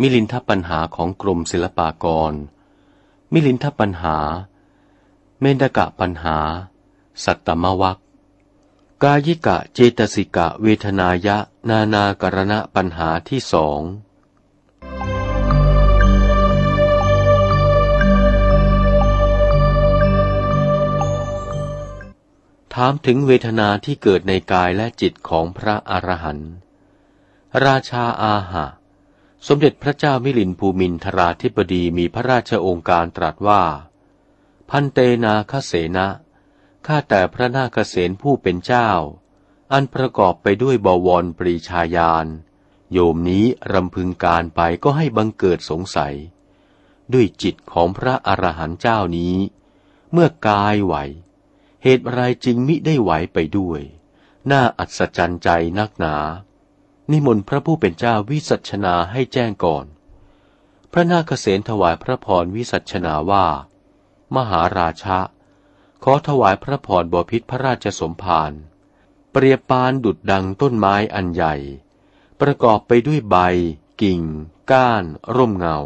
มิลินทปัญหาของกรมศิลปากร มิลินทปัญหา เมนกะปัญหา สัตตมวัคกายิกะเจตสิกะเวทนายะ นานากรณะปัญหาที่สองถามถึงเวทนาที่เกิดในกายและจิตของพระอรหันต์ราชาอาหะ สมเด็จพระเจ้ามิลินภูมินทราธิบดีมีพระราชโองการตรัสว่า พันเตนาคเสนะข้าแต่พระนาคเษนผู้เป็นเจ้า อันประกอบไปด้วยบวรปรีชาญาณโยมนี้รำพึงการไปก็ให้บังเกิดสงสัย ด้วยจิตของพระอรหันต์เจ้านี้ เมื่อกายไหว เหตุไรจริงมิได้ไหวไปด้วย น่าอัศจรรย์ใจนักหนา นิมนต์พระผู้เป็นเจ้าวิสัชนาให้แจ้งก่อน พระนาคเษนถวายพระพรวิสัชนาว่า มหาราชะ ขอถวายพระพรบพิษพระราชสมภารเปรียบปานดุดดังต้นไม้อันใหญ่ ประกอบไปด้วยใบ กิ่ง ก้าน ร่มเงา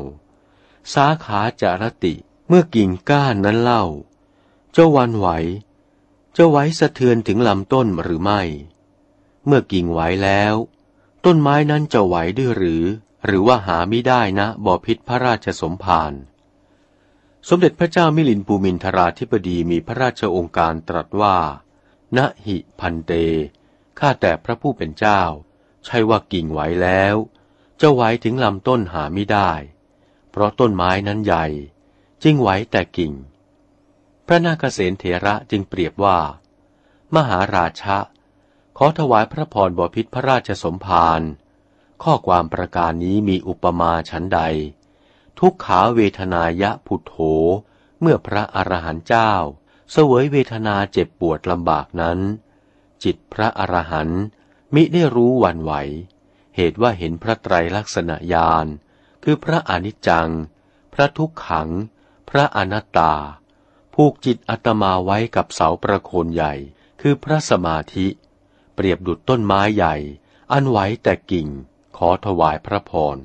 สาขาจารติเมื่อกิ่งก้านนั้นเล่า เจ้าวันไหว เจ้าไหวสะเทือนถึงลำต้นหรือไม่ เมื่อกิ่งไหวแล้ว ต้นไม้นั้นจะไหวด้วยหรือ หรือว่าหาไม่ได้นะบ่อพิษพระราชสมภารสมเด็จพระเจ้ามิลินภูมินทราธิบดีมีพระราชองค์การตรัสว่า ณหิพันเต ข้าแต่พระผู้เป็นเจ้า ใช่ว่ากิ่งไหวแล้ว จะไหวถึงลำต้นหาไม่ได้ เพราะต้นไม้นั้นใหญ่ จึงไหวแต่กิ่ง พระนาคเษนเถระจึงเปรียบว่า มหาราชะ ขอถวายพระพรบพิษพระราชสมภาร ข้อความประการนี้มีอุปมาฉันใด ทุกขาเวทนายะผุดโถ เมื่อพระอรหันต์เจ้า เสวยเวทนาเจ็บปวดลำบากนั้น จิตพระอรหันต์มิได้รู้วันไหว เหตุว่าเห็นพระไตรลักษณญาณ คือพระอนิจจัง พระทุกขัง พระอนัตตา ผูกจิตอัตมาไว้กับเสาประโคนใหญ่ คือพระสมาธิ เปรียบดุดต้นไม้ใหญ่ อันไหวแต่กิ่ง ขอถวายพระพร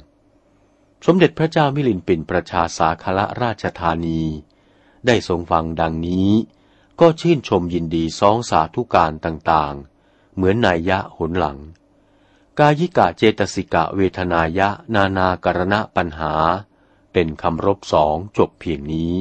สมเด็จพระเจ้ามิลินปินประชาสาคละราชธานี ได้ทรงฟังดังนี้ ก็ชื่นชมยินดีสองสาธุการต่างๆ เหมือนนายยะหนหลัง กายิกะเจตสิกะเวทนายะ นานากรณะปัญหา เป็นคำรบสองจบเพียงนี้